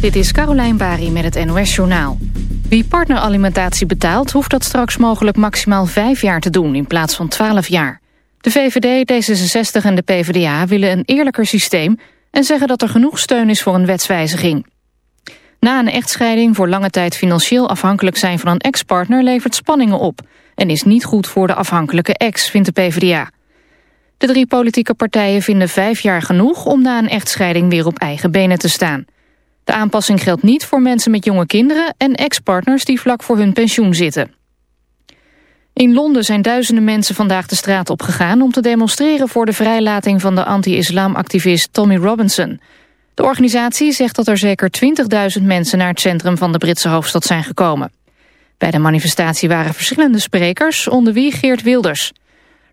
Dit is Carolijn Bari met het NOS Journaal. Wie partneralimentatie betaalt, hoeft dat straks mogelijk maximaal vijf jaar te doen in plaats van twaalf jaar. De VVD, D66 en de PvdA willen een eerlijker systeem en zeggen dat er genoeg steun is voor een wetswijziging. Na een echtscheiding voor lange tijd financieel afhankelijk zijn van een ex-partner levert spanningen op en is niet goed voor de afhankelijke ex, vindt de PvdA. De drie politieke partijen vinden vijf jaar genoeg om na een echtscheiding weer op eigen benen te staan. De aanpassing geldt niet voor mensen met jonge kinderen en ex-partners die vlak voor hun pensioen zitten. In Londen zijn duizenden mensen vandaag de straat opgegaan om te demonstreren voor de vrijlating van de anti-islamactivist Tommy Robinson. De organisatie zegt dat er zeker 20.000 mensen naar het centrum van de Britse hoofdstad zijn gekomen. Bij de manifestatie waren verschillende sprekers, onder wie Geert Wilders.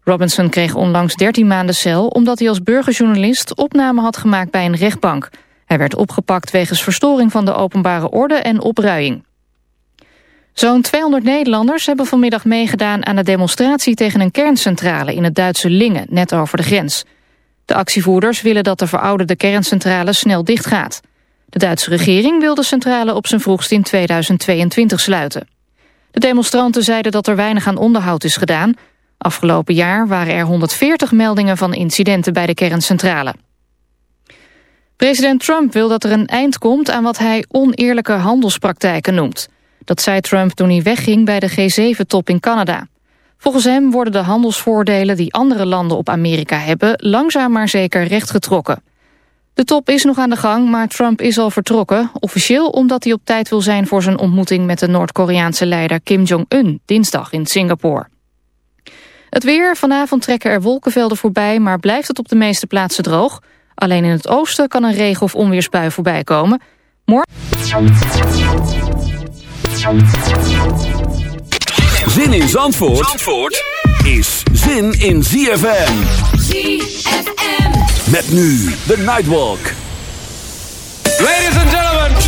Robinson kreeg onlangs 13 maanden cel omdat hij als burgerjournalist opname had gemaakt bij een rechtbank. Hij werd opgepakt wegens verstoring van de openbare orde en opruiing. Zo'n 200 Nederlanders hebben vanmiddag meegedaan aan de demonstratie tegen een kerncentrale in het Duitse Lingen, net over de grens. De actievoerders willen dat de verouderde kerncentrale snel dichtgaat. De Duitse regering wil de centrale op zijn vroegst in 2022 sluiten. De demonstranten zeiden dat er weinig aan onderhoud is gedaan. Afgelopen jaar waren er 140 meldingen van incidenten bij de kerncentrale. President Trump wil dat er een eind komt aan wat hij oneerlijke handelspraktijken noemt. Dat zei Trump toen hij wegging bij de G7-top in Canada. Volgens hem worden de handelsvoordelen die andere landen op Amerika hebben... langzaam maar zeker rechtgetrokken. De top is nog aan de gang, maar Trump is al vertrokken. Officieel omdat hij op tijd wil zijn voor zijn ontmoeting... met de Noord-Koreaanse leider Kim Jong-un, dinsdag in Singapore. Het weer, vanavond trekken er wolkenvelden voorbij... maar blijft het op de meeste plaatsen droog. Alleen in het oosten kan een regen- of onweersbui voorbij komen. Morgen... Zin in Zandvoort, Zandvoort is zin in ZFM. ZFM. Met nu de Nightwalk. Ladies and gentlemen.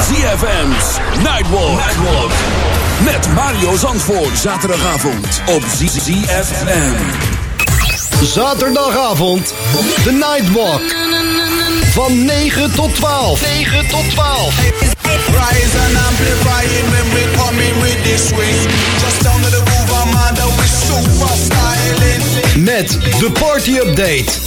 ZFM's Nightwalk. Nightwalk. Met Mario Zandvoort. Zaterdagavond op ZFM. Zaterdagavond. De Nightwalk. Van 9 tot 12. 9 tot 12. Rise and amplifying when we come in with this swing. Just down to the groove, I'm under with super styling. Met de party update.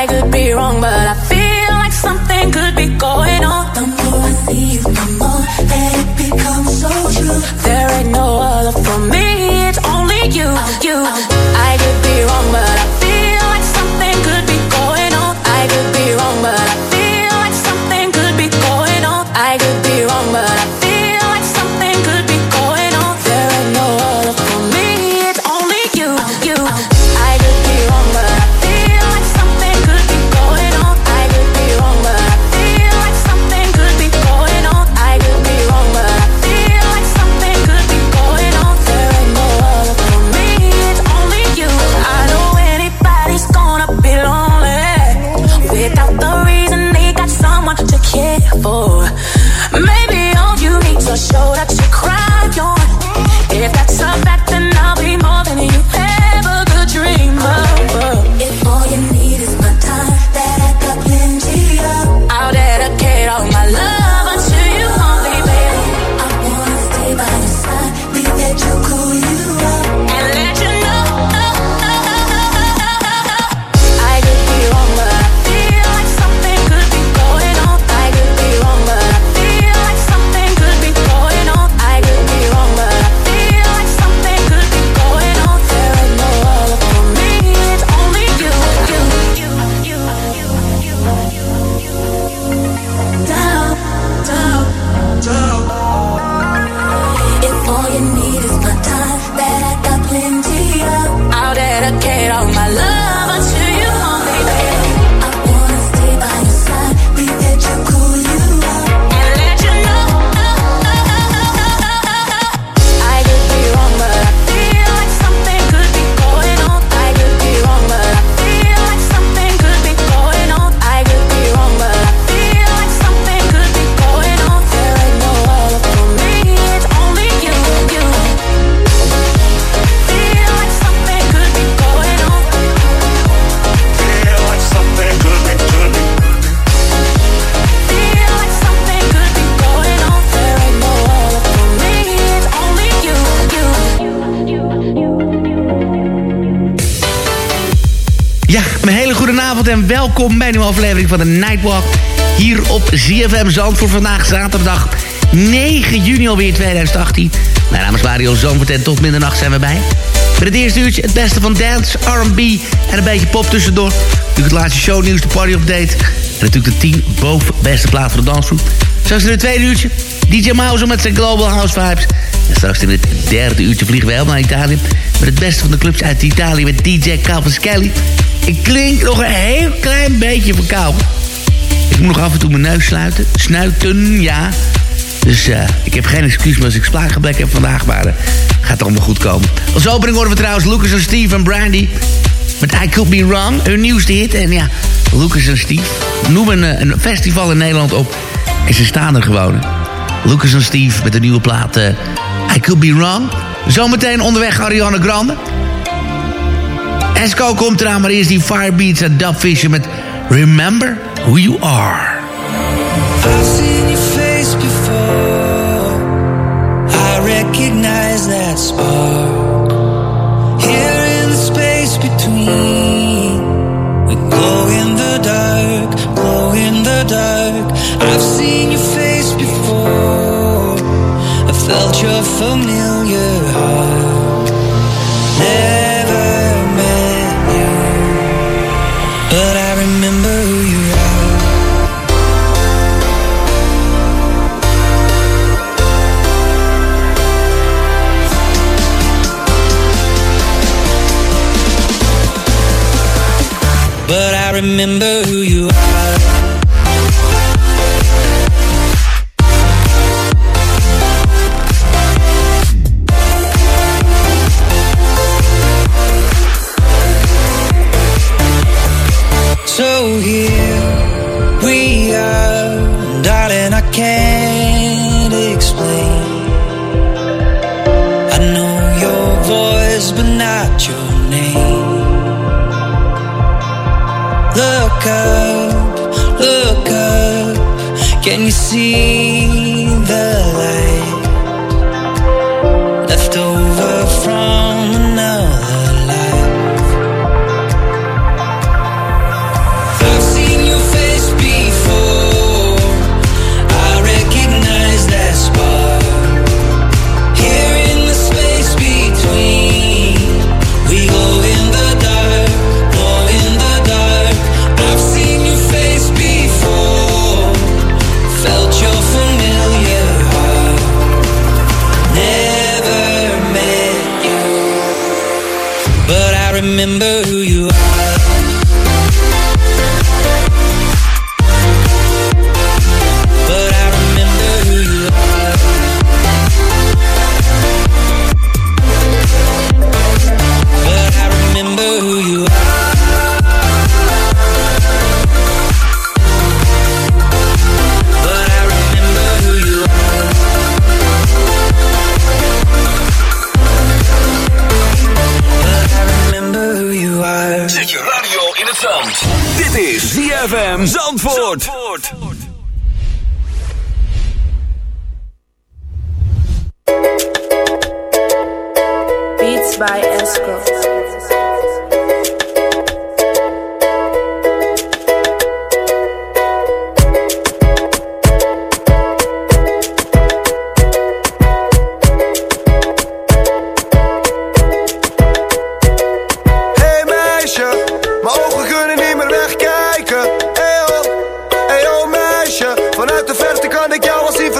I could be wrong, but I feel welkom bij een nieuwe aflevering van de Nightwalk. Hier op ZFM Zandvoort vandaag zaterdag 9 juni alweer 2018. Mijn naam is Mario Zandvoort en tot middernacht zijn we bij. Met het eerste uurtje het beste van dance, R&B en een beetje pop tussendoor. Natuurlijk het laatste shownieuws, de party update. En natuurlijk de 10 boven beste plaat voor de dansgroep. Zoals in het tweede uurtje, DJ Mouse met zijn Global House Vibes. En straks in het derde uurtje vliegen we helemaal naar Italië. Met het beste van de clubs uit Italië met DJ Kelly. Ik klink nog een heel klein beetje verkouden. Ik moet nog af en toe mijn neus sluiten. Snuiten, ja. Dus uh, ik heb geen excuus meer als ik spraakgebrek heb vandaag. Maar uh, gaat allemaal goed komen. Als opening horen we trouwens Lucas en Steve en Brandy. Met I Could Be Wrong, hun nieuwste hit. En ja, Lucas en Steve noemen een, een festival in Nederland op. En ze staan er gewoon. Lucas en Steve met een nieuwe plaat I Could Be Wrong. Zometeen onderweg Ariana Grande. Esco komt eraan, maar eerst die Firebeats en Dubfisher met Remember Who You Are. I've seen your face before. I recognize that spark. Here in the space between. We glow in the dark, glow in the dark. I've seen your face before. I felt your familiar heart remember who you are So here we are, darling. I can't explain. I know your voice, but not your name. See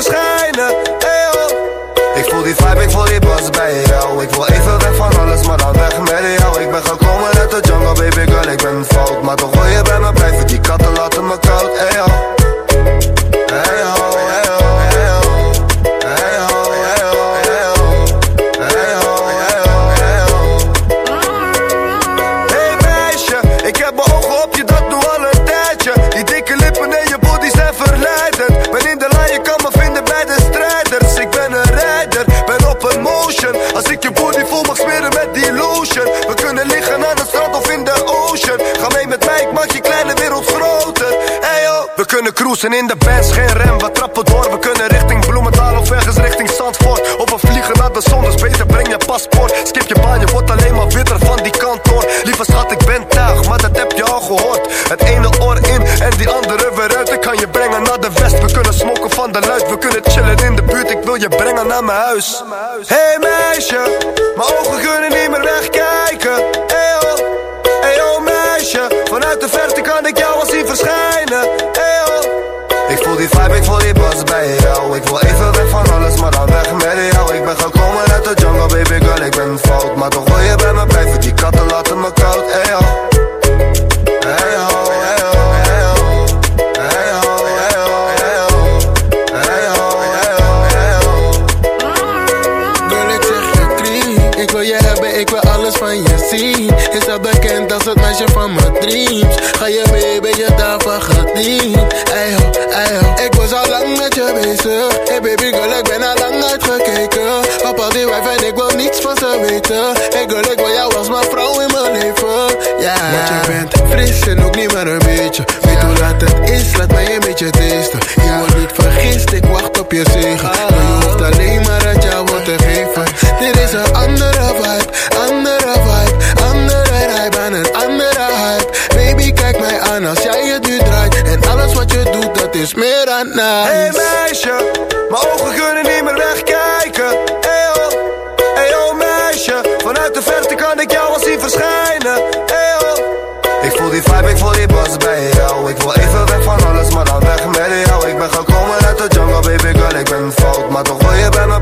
verschijnen. Hey oh, ik voel die vibe, ik voel die buzz bij jou. Ik wil even weg van alles, maar dan weg met jou. Ik ben gekomen uit de jungle, baby girl, ik ben fout. Maar toch wil je bij me je brengen naar mijn huis. Hey meisje, mijn ogen kunnen niet meer wegkijken. Oh. Hey oh, meisje, vanuit de verte kan ik jou al zien verschijnen. Hey oh, ik voel die vibe, ik voel die pas bij jou. Ik wil even en ik wil niets van ze weten. Ik wil, ik wil jou als mijn vrouw in mijn leven. Ja, yeah. Want je bent fris en ook niet maar een beetje. Weet hoe laat het is, laat mij een beetje testen. Je wordt niet vergist, ik wacht op je zegen. Ah. Maar je hoeft alleen maar uit jou wat te geven. Dit is een andere vibe, andere vibe Andere hype aan een andere hype. Baby kijk mij aan als jij het nu draait. En alles wat je doet dat is meer dan nice. Hey meisje, mijn ogen kunnen te de verte kan ik jou al zien verschijnen. Hey ho, Ik voel die vibe, ik voel die buzz bij jou. Ik wil even weg van alles, maar dan weg met jou. Ik ben gekomen uit de jungle, baby girl, ik ben fout. Maar toch wil je bij me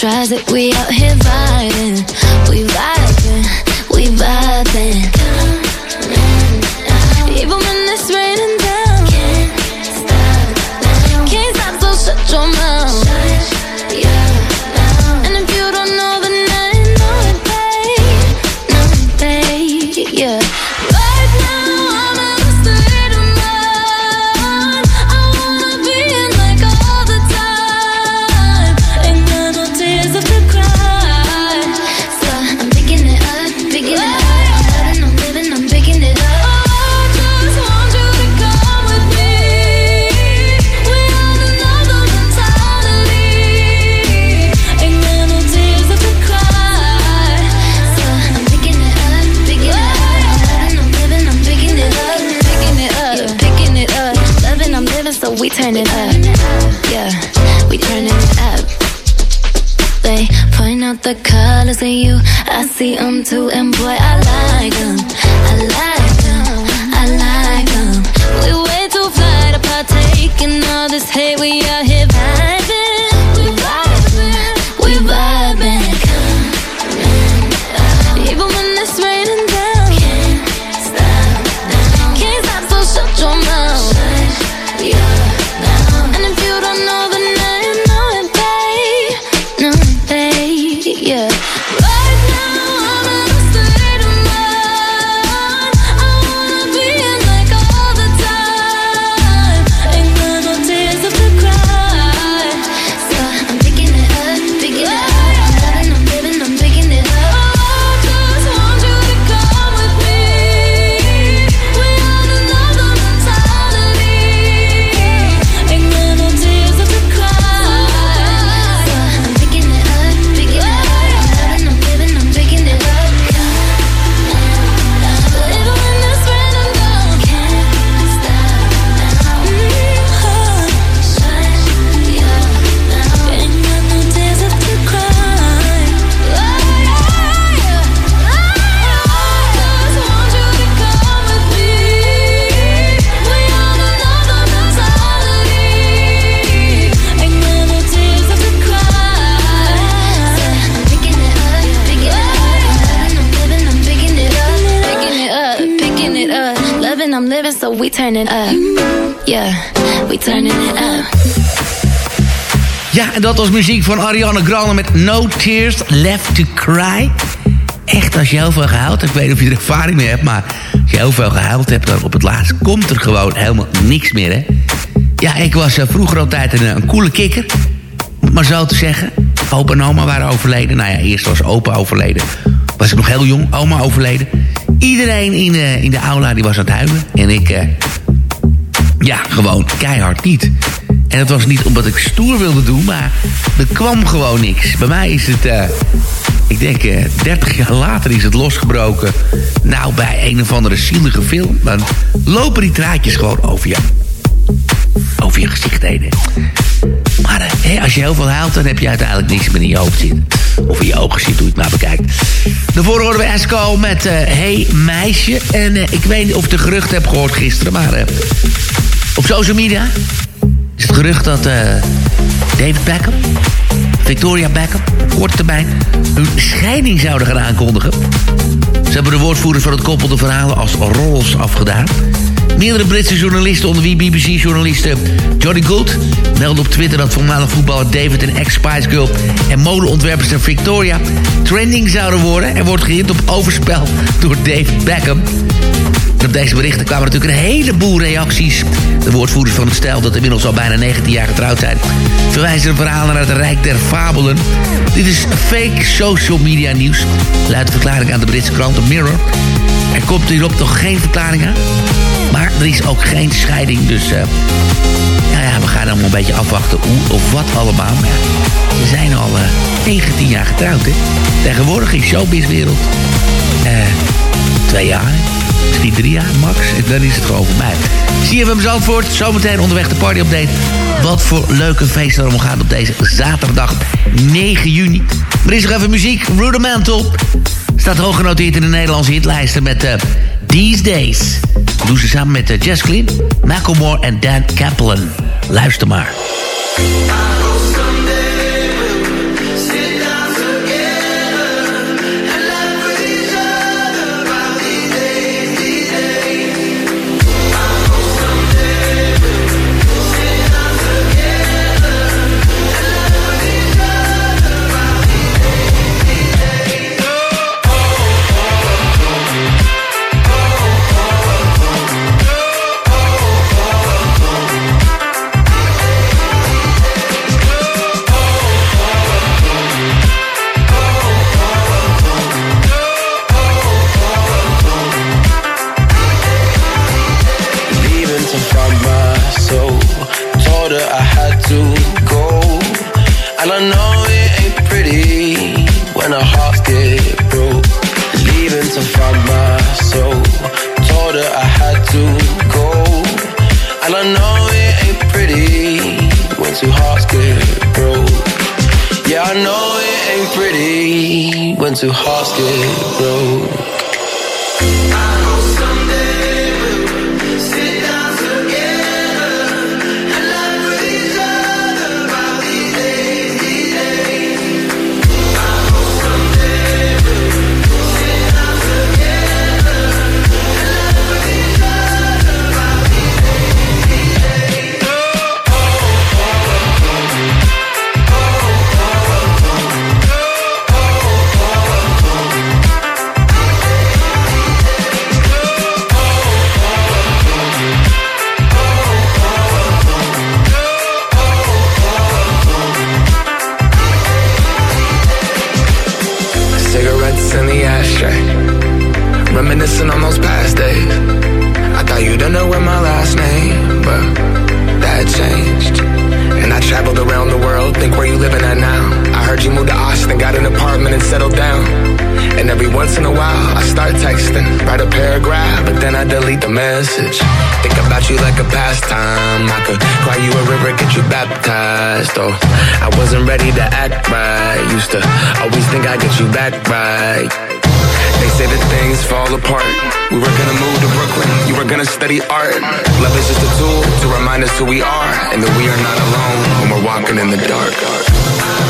tries that we out here vibing. We vibing. See, I'm too, and boy, I like them. En dat was muziek van Ariana Grande met No Tears Left to Cry. Echt, als je heel veel gehuild hebt, ik weet niet of je er ervaring mee hebt... maar als je heel veel gehuild hebt, dan op het laatst komt er gewoon helemaal niks meer, hè? Ja, ik was uh, vroeger altijd een, coole kikker, om maar zo te zeggen. Opa en oma waren overleden. Nou ja, eerst was opa overleden. Was ik nog heel jong, oma overleden. Iedereen in de, in de aula die was aan het huilen. En ik, uh, ja, gewoon keihard niet. En dat was niet omdat ik stoer wilde doen, maar er kwam gewoon niks. Bij mij is het, uh, ik denk uh, 30 jaar later is het losgebroken. Nou, bij een of andere zielige film. Dan lopen die draadjes gewoon over je, over je gezicht heen. Maar uh, als je heel veel huilt, dan heb je uiteindelijk niks meer in je hoofd zitten. Of in je ogen zit, hoe je het maar bekijkt. Daarvoor hoorden we Esco met uh, Hey Meisje. En ik weet niet of ik de gerucht heb gehoord gisteren, maar uh, op social media gerucht dat uh, David Beckham, Victoria Beckham, korte termijn, hun scheiding zouden gaan aankondigen. Ze hebben de woordvoerders van het koppel de verhalen als rollers afgedaan. Meerdere Britse journalisten, onder wie BBC-journalisten Johnny Gould... meldde op Twitter dat voormalig voetballer David en ex-Spice Girl... en modeontwerpster Victoria trending zouden worden... en wordt gehint op overspel door David Beckham. Op deze berichten kwamen natuurlijk een heleboel reacties. De woordvoerders van het stijl, dat inmiddels al bijna 19 jaar getrouwd zijn... verwijzen verhaal naar het Rijk der Fabelen. Dit is fake social media nieuws. Luidt de verklaring aan de Britse krant The Mirror. Er komt hierop nog geen verklaring aan. Maar er is ook geen scheiding, dus... Uh, nou ja, we gaan allemaal een beetje afwachten hoe of wat allemaal. Maar ze zijn al uh, 19 jaar getrouwd, hè. Tegenwoordig in showbizwereld... Uh, twee jaar, jaar max. En dan is het gewoon voorbij. CFM Zandvoort, zometeen onderweg de party update. Wat voor leuke feesten er omgaan op deze zaterdag 9 juni. Maar is nog even muziek, Rudimental. Staat hoog genoteerd in de Nederlandse hitlijsten met uh, These Days. Doen ze samen met uh, Jess Clean, Macklemore en Dan Kaplan. Luister maar. I know it ain't pretty when two hearts get broke. Yeah, I know it ain't pretty when two hearts get broke. Oh, I wasn't ready to act right. Used to always think I'd get you back right. They say that things fall apart. We were gonna move to Brooklyn, you were gonna study art. Love is just a tool to remind us who we are, and that we are not alone when we're walking in the dark.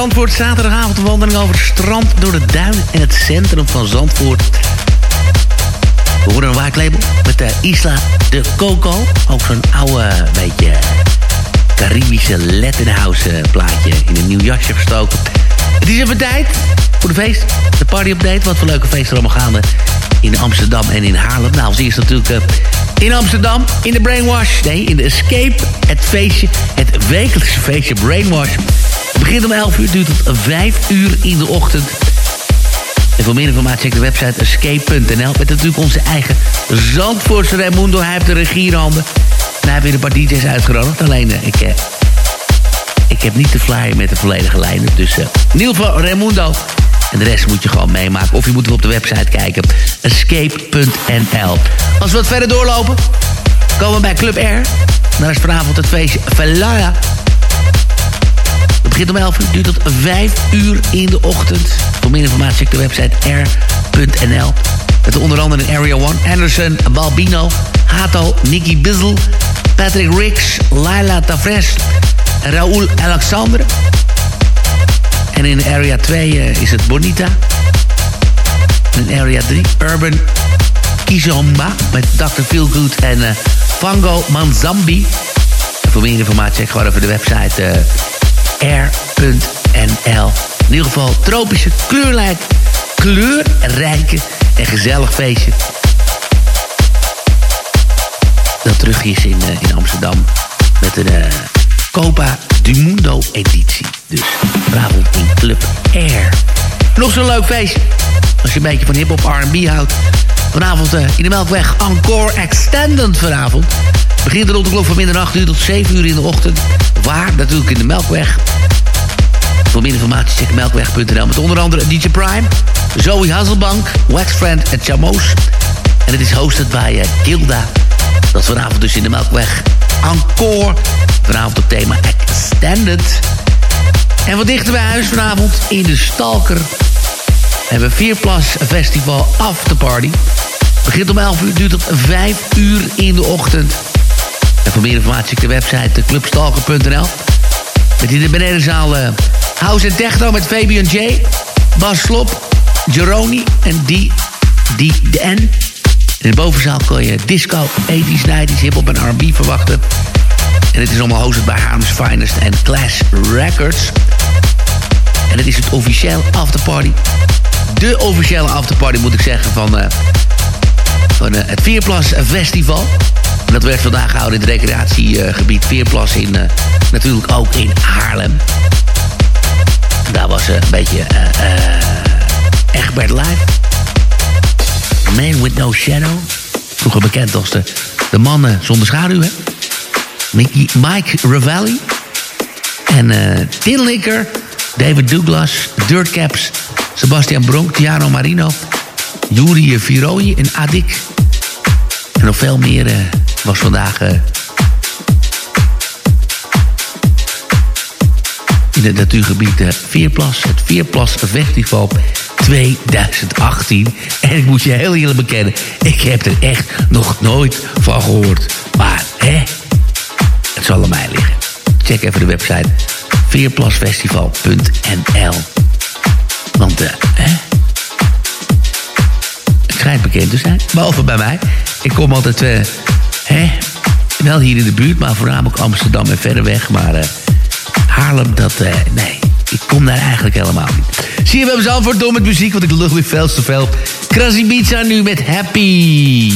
Zandvoort, zaterdagavond een wandeling over het strand... door de duin en het centrum van Zandvoort. We horen een waaklabel met de Isla de Coco. Ook zo'n oude, beetje Caribische Latin eh, plaatje... in een nieuw jasje verstoken. Het is even tijd voor de feest, de party update. Wat voor leuke feesten er allemaal gaande in Amsterdam en in Haarlem. Nou, als eerst natuurlijk eh, in Amsterdam, in de Brainwash. Nee, in de Escape, het feestje, het wekelijkse feestje Brainwash. Begint om 11 uur, duurt tot 5 uur in de ochtend. En voor meer informatie check de website escape.nl. Met natuurlijk onze eigen Zandvoortse Raimundo. Hij heeft de regie in handen. En hij heeft weer een paar DJ's uitgenodigd. Alleen, eh, ik, eh, ik heb niet de flyer met de volledige lijnen. Dus eh, in ieder Raimundo. En de rest moet je gewoon meemaken. Of je moet op de website kijken. Escape.nl Als we wat verder doorlopen, komen we bij Club R. Daar is vanavond het feestje Velaya. Begint om 11 uur, duurt tot 5 uur in de ochtend. Voor meer informatie check de website r.nl. Met onder andere in Area 1 Anderson, Balbino, Hato, Nicky Bizzle, Patrick Ricks, Laila Tavres, Raúl Alexandre. En in Area 2 uh, is het Bonita. In Area 3 Urban Kizomba met Dr. Feelgood en uh, Fango Manzambi. En voor meer informatie check gewoon even de website uh, air.nl. In ieder geval tropische kleurrijk, kleurrijke en gezellig feestje. Dat terug is in, uh, in Amsterdam met een uh, Copa du Mundo editie. Dus vanavond in Club Air. Nog zo'n leuk feestje. Als je een beetje van hip-hop RB houdt. Vanavond uh, in de Melkweg Encore Extended vanavond. Begint rond de klok van middernacht uur tot 7 uur in de ochtend. Waar? Natuurlijk in de Melkweg. Voor meer informatie check melkweg.nl met onder andere DJ Prime, Zoe Hasselbank, Waxfriend en Chamos. En het is hosted bij uh, Gilda. Dat is vanavond dus in de Melkweg Encore. Vanavond op thema Extended. En wat dichter bij huis vanavond in de Stalker. We hebben Vierplas Festival Afterparty. Begint om 11 uur, duurt tot 5 uur in de ochtend. En voor meer informatie check de website clubstalker.nl. Met in de benedenzaal uh, House en Techno met Fabian J. Bas Slop, Jeroni en die, die, de N. In de bovenzaal kon je disco, 80s, 90s, hip-hop en R&B verwachten. En het is allemaal hosted bij Harlem's Finest en Clash Records. En het is het officieel afterparty. De officiële afterparty moet ik zeggen van, uh, van het Vierplas Festival. En dat werd vandaag gehouden in het recreatiegebied Veerplas in, uh, natuurlijk ook in Haarlem. Daar was een beetje Egbert Live. Man with no shadow. Vroeger bekend als de, de mannen zonder schaduw, hè? Mickey, Mike Ravelli. En uh, Tin Licker, David Douglas, Dirtcaps, Sebastian Bronk, Tiano Marino, Yuri Virooy en Adik. En nog veel meer uh, was vandaag... Uh, in het natuurgebied uh, Veerplas, het Veerplas Festival 2018. En ik moet je heel eerlijk bekennen, ik heb er echt nog nooit van gehoord. Maar, hè, het zal aan mij liggen. Check even de website veerplasfestival.nl Want, eh, hè, het schijnt bekend te zijn, behalve bij mij. Ik kom altijd, uh, hè, wel hier in de buurt, maar voornamelijk Amsterdam en verder weg. Maar uh, Haarlem, dat, uh, nee, ik kom daar eigenlijk helemaal niet. Zie je, we hebben zelf voor door met muziek, want ik lul weer veel te veel. Krasibica nu met Happy.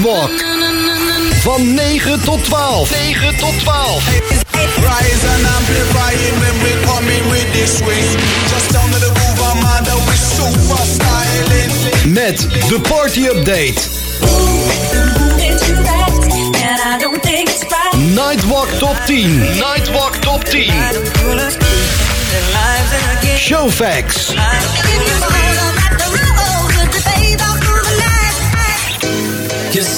Nightwalk. Van 9 tot 12. 9 tot 12. Rise and amplifying when we coming with this swing. Just down to the groove, I'm styling. Met de party update. Nightwalk top 10. Nightwalk top 10. Showfax.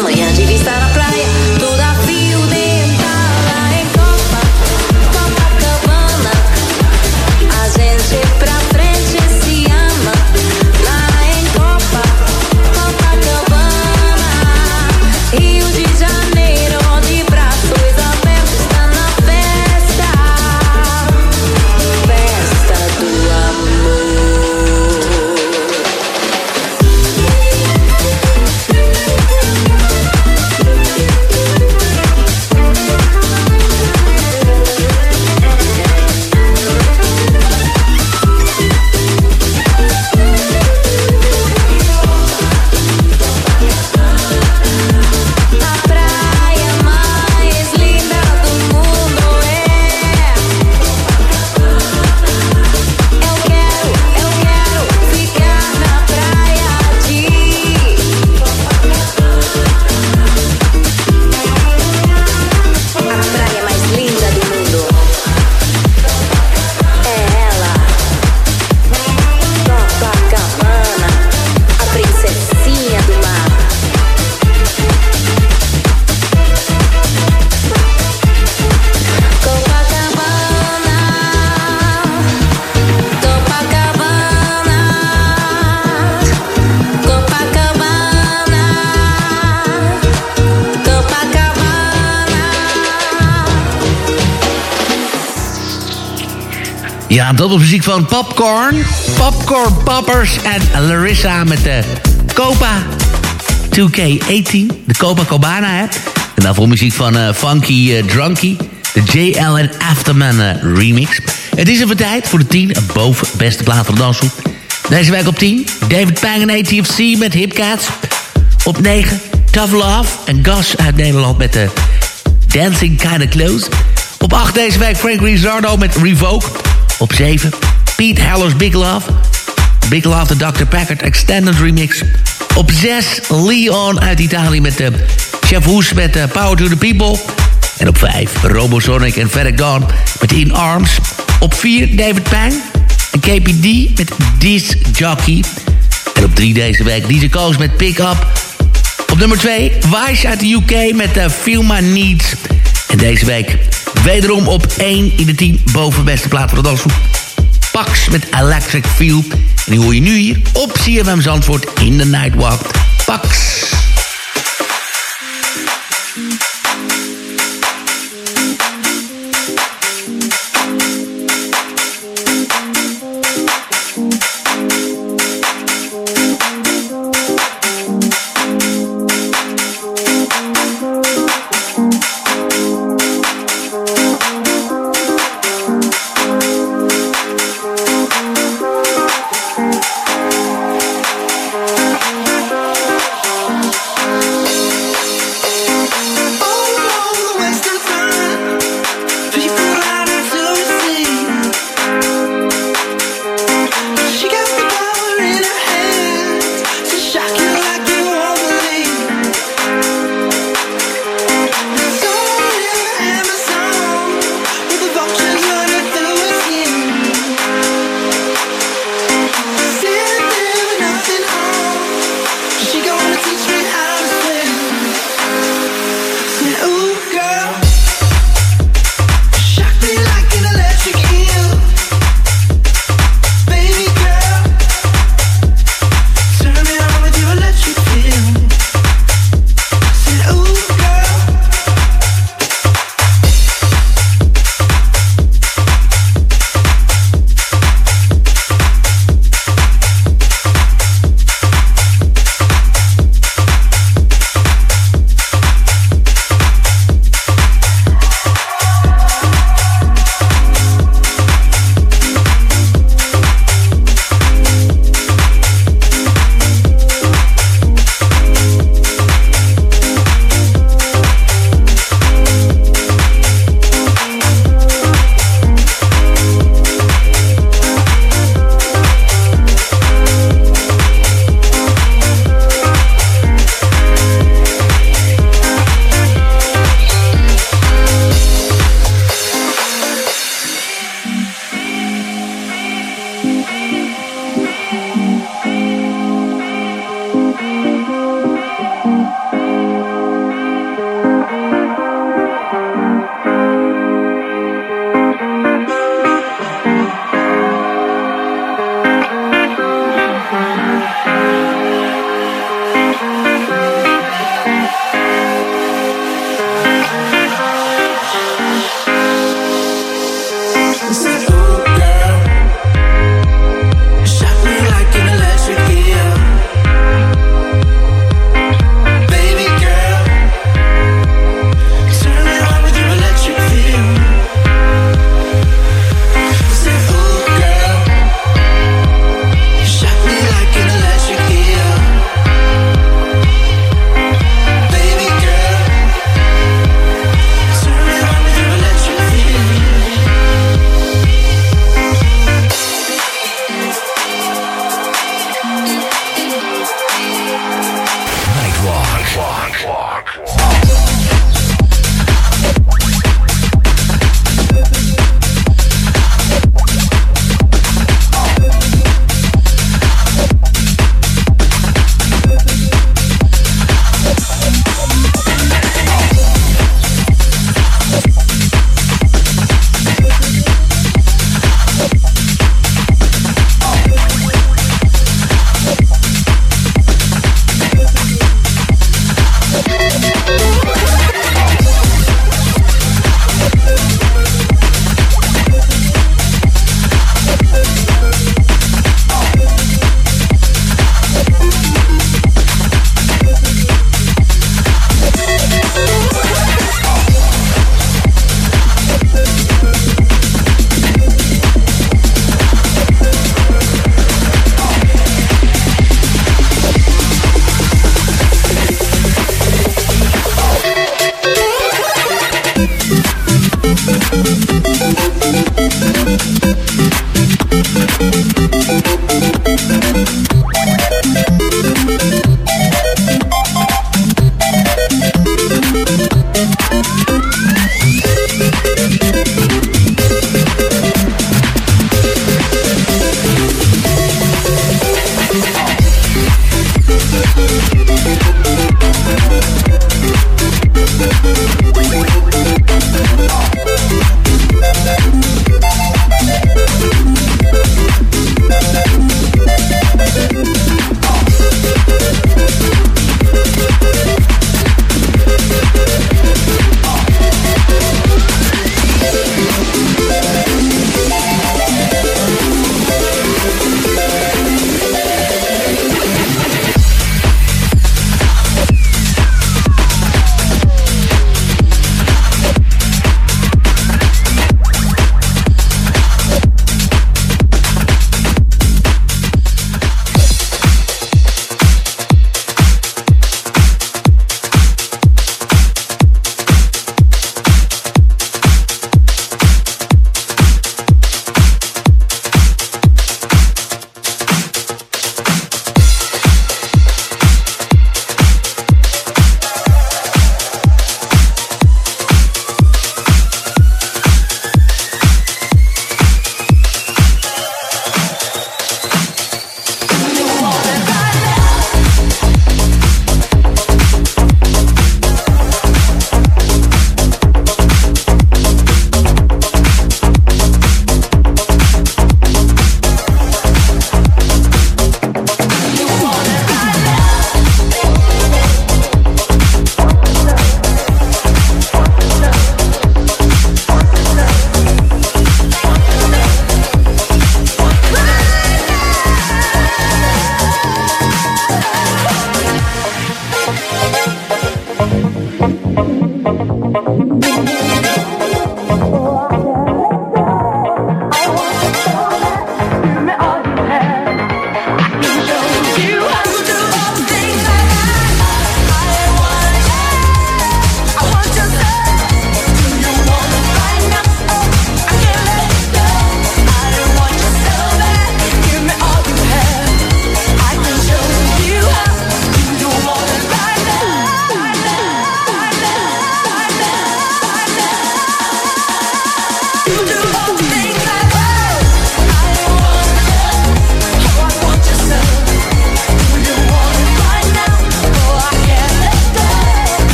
Maya. Van Popcorn. Popcorn Poppers en Larissa met de Copa 2K18. De Copa Cabana, hè. En daarvoor muziek van eh, Funky eh, Drunky. De JL en Afterman eh, remix. Het is even tijd voor de 10 boven beste plaat van de danshoek. Deze week op 10. David Pang en ATFC met Hipcats. Op 9. Tough Love en Gus uit Nederland met de Dancing Kinda Close. Op 8 deze week Frank Rizzardo met Revoke. Op 7 Pete Heller's Big Love. Big Love de Dr. Packard Extended Remix. Op 6 Leon uit Italië met de Chef Hoes met eh, Power to the People. En op 5 Robosonic en Ferric Dawn met In Arms. Op 4 David Pang en KPD met This Jockey. En op 3 deze week DJ Koos met Pick Up. Op nummer 2 Wise uit de UK met uh, Feel My Needs. En deze week wederom op 1 in de 10 bovenbeste plaat voor de. Pax met Electric Feel. En die hoor je nu hier op CFM Zandvoort in de Nightwalk. Pax.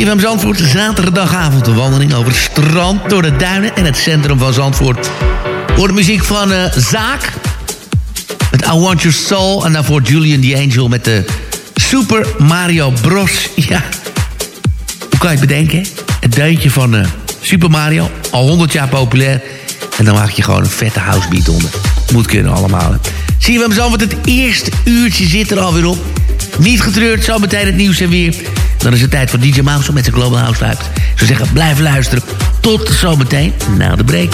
CFM Zandvoort, zaterdagavond een wandeling over het strand, door de duinen en het centrum van Zandvoort. Voor de muziek van uh, Zaak, met I Want Your Soul. En daarvoor Julian the Angel met de Super Mario Bros. Ja, hoe kan je het bedenken? Het deuntje van uh, Super Mario, al 100 jaar populair. En dan maak je gewoon een vette housebeat onder. Moet kunnen allemaal. Zie hem zo, want het eerste uurtje zit er alweer op. Niet getreurd, zo meteen het nieuws en weer. Dan is het tijd voor DJ Mouse met zijn Global House Vibes. Ik zeggen, blijf luisteren. Tot zometeen na de break.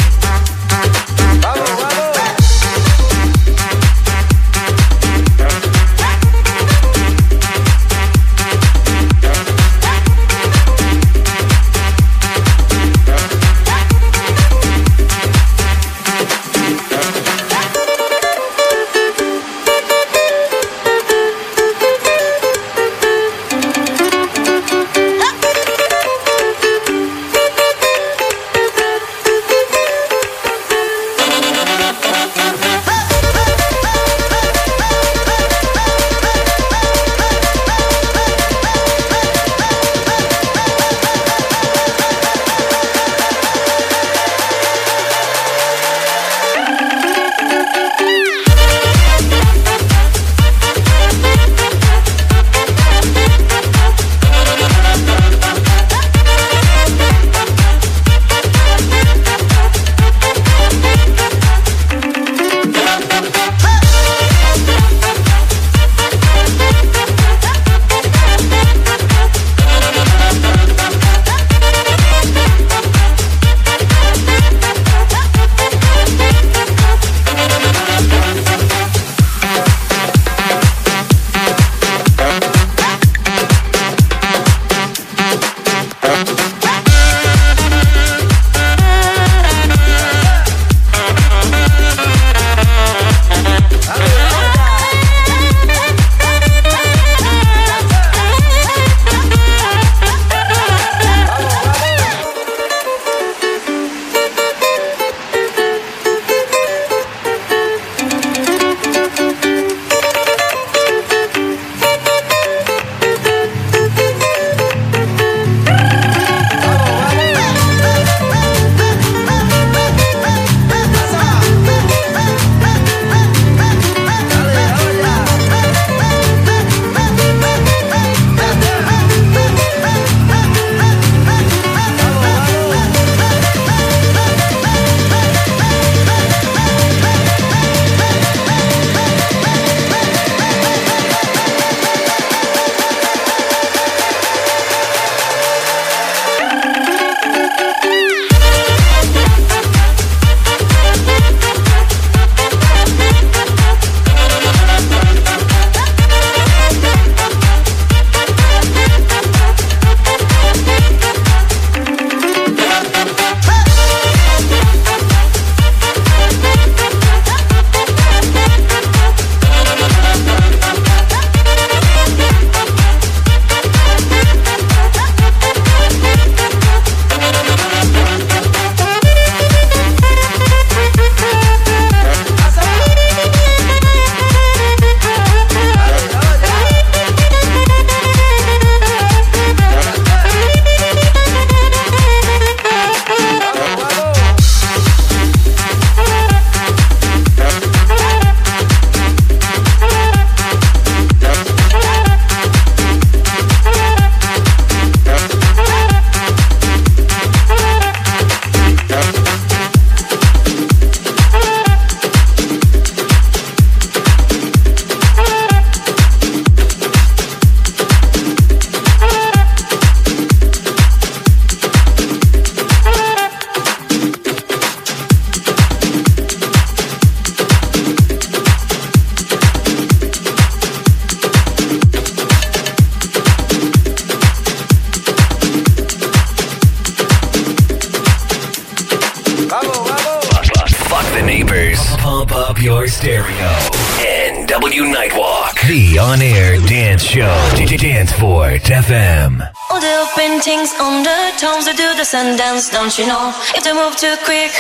Sun dance, don't you know? If they move too quick,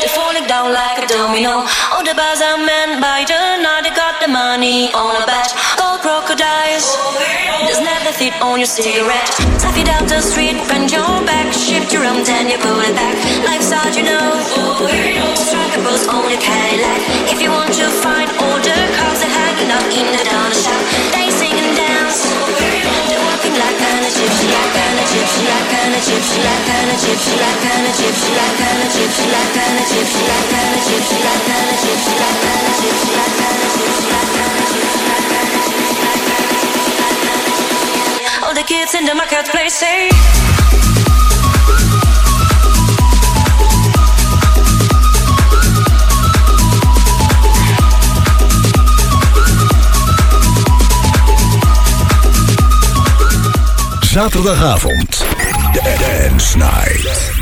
they're falling down like a domino. All the bars are men by the night, they got the money on a bet. Gold crocodiles, there's never fit on your cigarette. Stuff it down the street, bend your back, shift your arm, then you pull it back. Life's hard, you know. Strike a pose on your Cadillac. If you want to find all the cars that hanging out in the dollar kind of gypsy, like kind of gypsy, like kind of gypsy, like kind of gypsy, like kind of gypsy, like kind of gypsy, like kind of gypsy, like kind of gypsy, like kind of gypsy, like kind of gypsy, like kind of gypsy, like kind of gypsy. All the kids in the marketplace say. Zaterdagavond. Dance Night.